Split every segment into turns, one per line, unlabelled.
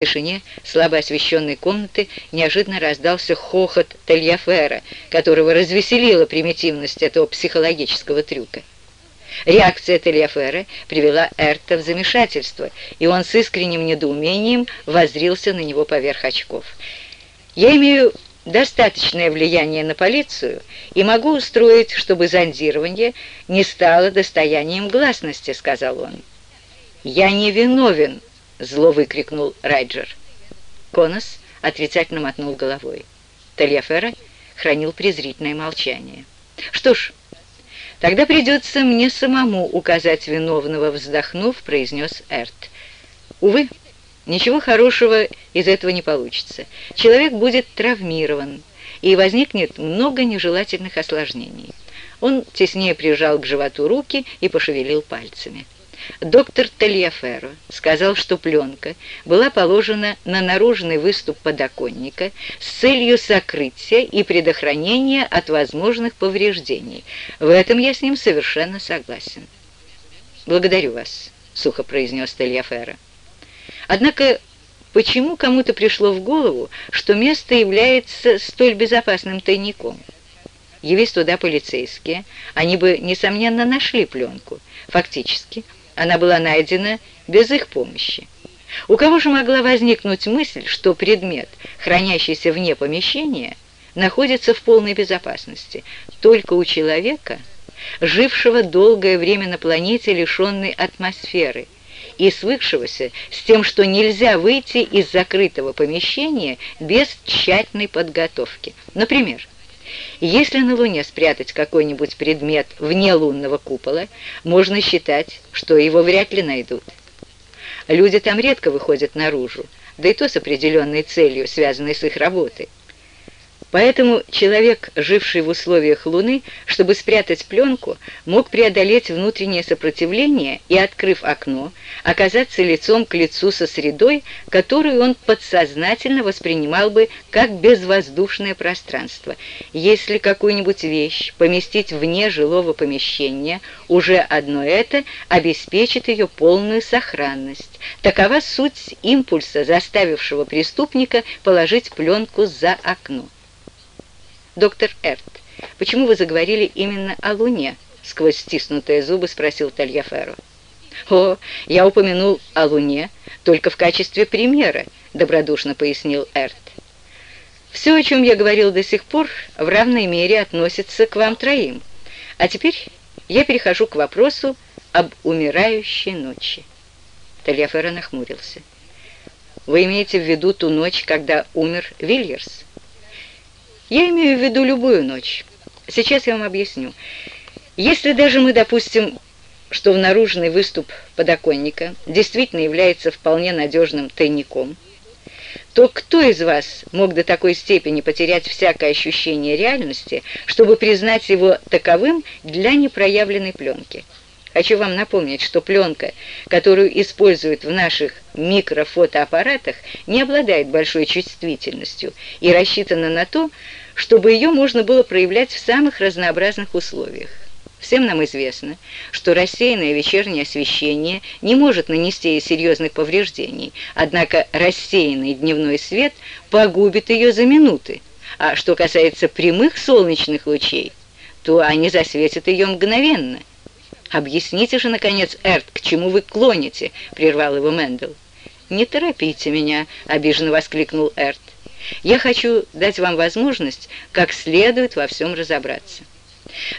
В тишине слабо освещенной комнаты неожиданно раздался хохот Тельяфера, которого развеселила примитивность этого психологического трюка. Реакция Тельяфера привела Эрта в замешательство, и он с искренним недоумением воззрился на него поверх очков. «Я имею достаточное влияние на полицию и могу устроить, чтобы зондирование не стало достоянием гласности», — сказал он. «Я не виновен», — зло выкрикнул Райджер. Конос отрицательно мотнул головой. Тальяфера хранил презрительное молчание. «Что ж, тогда придется мне самому указать виновного», — вздохнув, произнес Эрт. «Увы, ничего хорошего из этого не получится. Человек будет травмирован, и возникнет много нежелательных осложнений». Он теснее прижал к животу руки и пошевелил пальцами. Доктор Тельяферо сказал, что пленка была положена на наружный выступ подоконника с целью сокрытия и предохранения от возможных повреждений. В этом я с ним совершенно согласен. «Благодарю вас», — сухо произнес Тельяферо. «Однако почему кому-то пришло в голову, что место является столь безопасным тайником?» Явись туда полицейские, они бы, несомненно, нашли пленку. Фактически, она была найдена без их помощи. У кого же могла возникнуть мысль, что предмет, хранящийся вне помещения, находится в полной безопасности? Только у человека, жившего долгое время на планете, лишенной атмосферы, и свыкшегося с тем, что нельзя выйти из закрытого помещения без тщательной подготовки. Например, если на Луне спрятать какой-нибудь предмет вне лунного купола, можно считать, что его вряд ли найдут. Люди там редко выходят наружу, да и то с определенной целью, связанной с их работой. Поэтому человек, живший в условиях Луны, чтобы спрятать пленку, мог преодолеть внутреннее сопротивление и, открыв окно, оказаться лицом к лицу со средой, которую он подсознательно воспринимал бы как безвоздушное пространство. Если какую-нибудь вещь поместить вне жилого помещения, уже одно это обеспечит ее полную сохранность. Такова суть импульса, заставившего преступника положить пленку за окно. «Доктор Эрт, почему вы заговорили именно о Луне?» Сквозь стиснутые зубы спросил Тальяферо. «О, я упомянул о Луне только в качестве примера», добродушно пояснил Эрт. «Все, о чем я говорил до сих пор, в равной мере относится к вам троим. А теперь я перехожу к вопросу об умирающей ночи». Тальяферо нахмурился. «Вы имеете в виду ту ночь, когда умер Вильерс?» Я имею в виду любую ночь. Сейчас я вам объясню. Если даже мы допустим, что в наружный выступ подоконника действительно является вполне надежным тайником, то кто из вас мог до такой степени потерять всякое ощущение реальности, чтобы признать его таковым для непроявленной пленки? Хочу вам напомнить, что пленка, которую используют в наших микрофотоаппаратах, не обладает большой чувствительностью и рассчитана на то, чтобы ее можно было проявлять в самых разнообразных условиях. Всем нам известно, что рассеянное вечернее освещение не может нанести ей серьезных повреждений, однако рассеянный дневной свет погубит ее за минуты. А что касается прямых солнечных лучей, то они засветят ее мгновенно. «Объясните же, наконец, Эрт, к чему вы клоните?» — прервал его Мэндл. «Не торопите меня!» — обиженно воскликнул Эрт. Я хочу дать вам возможность как следует во всем разобраться.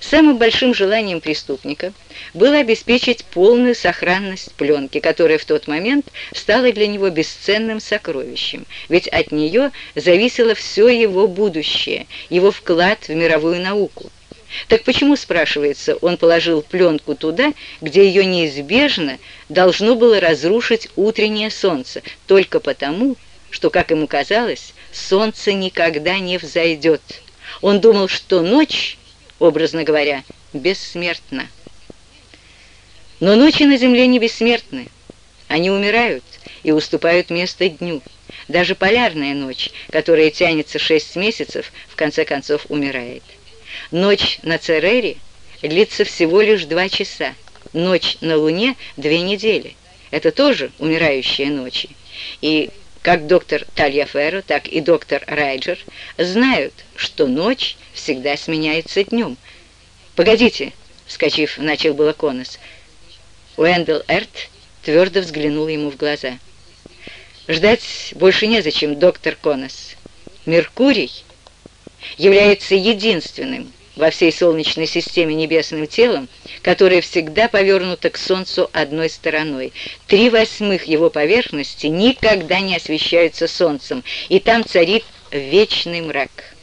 Самым большим желанием преступника было обеспечить полную сохранность пленки, которая в тот момент стала для него бесценным сокровищем, ведь от нее зависело все его будущее, его вклад в мировую науку. Так почему, спрашивается, он положил пленку туда, где ее неизбежно должно было разрушить утреннее солнце, только потому, что, как ему казалось, солнце никогда не взойдет. Он думал, что ночь, образно говоря, бессмертна. Но ночи на земле не бессмертны. Они умирают и уступают место дню. Даже полярная ночь, которая тянется шесть месяцев, в конце концов умирает. Ночь на Церере длится всего лишь два часа. Ночь на Луне — две недели. Это тоже умирающие ночи. И как доктор Тальяферро, так и доктор Райджер знают, что ночь всегда сменяется днем. «Погодите», — вскочив, начал было Конос. Уэндел Эрт твердо взглянул ему в глаза. «Ждать больше незачем, доктор Конос. Меркурий является единственным во всей Солнечной системе небесным телом, которое всегда повернуто к Солнцу одной стороной. Три восьмых его поверхности никогда не освещаются Солнцем, и там царит вечный мрак.